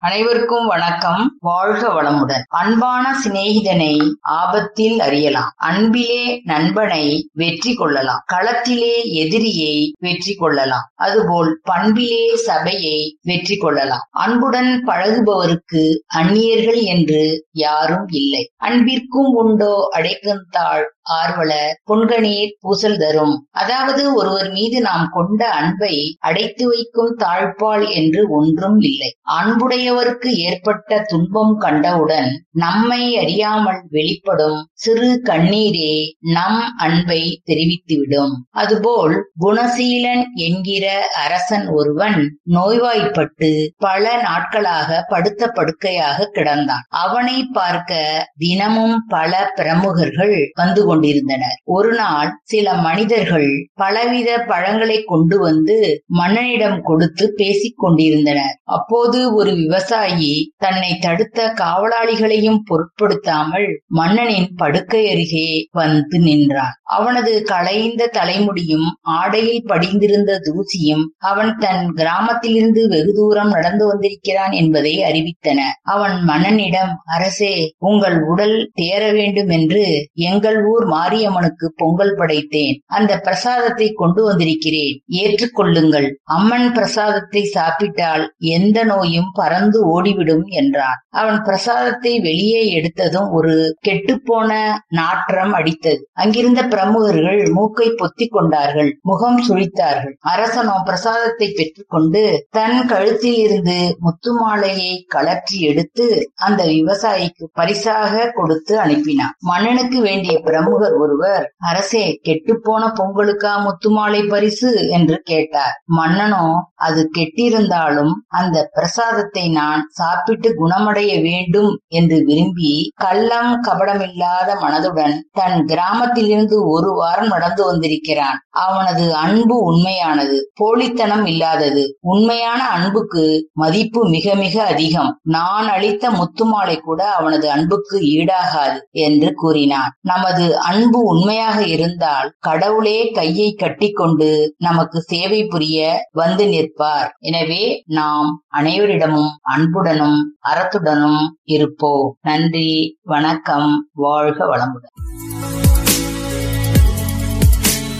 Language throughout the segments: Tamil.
அனைவருக்கும் வணக்கம். வாழ்க வளமுடன். அன்பான சிநேகிதனை ஆபத்தில் அறியலாம். அன்பிலே நண்பனை வெற்றி கொள்ளலாம். களத்திலே எதிரியை வெற்றி கொள்ளலாம். அதுபோல் பண்பிலே சபையை வெற்றி கொள்ளலாம். அன்புடன் பழகுபவருக்கு அந்நியர்கள் என்று யாரும் இல்லை. அன்பிற்கும் உண்டோ அடைக்கந்தாள் ஆர்வலர் பொன்கணீர் பூசல் தரும். அதாவது ஒருவர் மீது நாம் கொண்ட அன்பை அடைத்து வைக்கும் தாழ்பால் என்று ஒன்றும் இல்லை. உடையவருக்கு ஏற்பட்ட துன்பம் கண்டவுடன் நம்மை அறியாமல் வெளிப்படும் சிறு கண்ணீரே நம் அன்பை தெரிவித்துவிடும். அதுபோல் குணசீலன் என்கிற அரசன் ஒருவன் நோய்வாய்ப்பட்டு பல நாட்களாக படுத்த படுக்கையாக கிடந்தான். அவனை பார்க்க தினமும் பல பிரமுகர்கள் வந்து கொண்டிருந்தனர். ஒரு நாள் சில மனிதர்கள் பலவித பழங்களை கொண்டு வந்து மன்னனிடம் கொடுத்து பேசிக் கொண்டிருந்தனர். அப்போது ஒரு விவசாயி தன்னை தடுத்த காவலாளிகளையும் பொருட்படுத்தாமல் மன்னனின் படுக்கை அருகே வந்து நின்றான். அவனது களைந்த தலைமுடியும் ஆடையில் படிந்திருந்த தூசியும் அவன் தன் கிராமத்திலிருந்து வெகு தூரம் நடந்து வந்திருக்கிறான் என்பதை அறிவித்தன. அவன் மன்னனிடம் அரசே உங்கள் உடல் தேர வேண்டும் என்று எங்கள் ஊர் மாரியம்மனுக்கு பொங்கல் படைத்தேன். அந்த பிரசாதத்தை கொண்டு வந்திருக்கிறேன். ஏற்றுக்கொள்ளுங்கள். அம்மன் பிரசாதத்தை சாப்பிட்டால் எந்த நோயும் பறந்து ஓடிவிடும் என்றான். அவன் பிரசாதத்தை வெளியே எடுத்ததும் ஒரு கெட்டுப்போன நாற்றம் அடித்தது. அங்கிருந்த பிரமுகர்கள் மூக்கை பொத்திக் கொண்டார்கள் முகம் சுழித்தார்கள். அரசனோ பிரசாதத்தை பெற்றுக்கொண்டு தன் கழுத்தில் இருந்து முத்துமாலையை கலற்றி எடுத்து அந்த விவசாயிக்கு பரிசாக கொடுத்து அனுப்பினான். மன்னனுக்கு வேண்டிய பிரமுகர் ஒருவர் அரசே கெட்டுப்போன பொங்கலுக்கா முத்துமாலை பரிசு? என்று கேட்டார். மன்னனோ அது கெட்டிருந்தாலும் அந்த பிரசாதத்தை நான் சாப்பிட்டு குணமடைய வேண்டும் என்று விரும்பி கள்ளம் கபடமில்லாத மனதுடன் தன் கிராமத்திலிருந்து ஒரு வாரம் நடந்து வந்திருக்கிறான். அவனது அன்பு உண்மையானது போலித்தனம் இல்லாதது. உண்மையான அன்புக்கு மதிப்பு மிக மிக அதிகம். நான் அளித்த முத்துமாலை கூட அவனது அன்புக்கு ஈடாகாது என்று கூறினான். நமது அன்பு உண்மையாக இருந்தால் கடவுளே கையை கட்டிக்கொண்டு நமக்கு சேவை புரிய வந்து நிற்பார். எனவே நாம் அனைவரிடமும் அன்புடனும் அறத்துடனும் இருப்போ. நன்றி வணக்கம் வாழ்க வளமுடன்.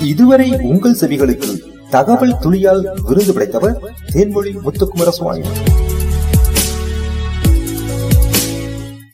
இதுவரை உங்கள் செவிகளுக்கு தகவல் துளியால் விருது படைத்தவர் தேன்மொழி முத்துக்குமர சுவாமி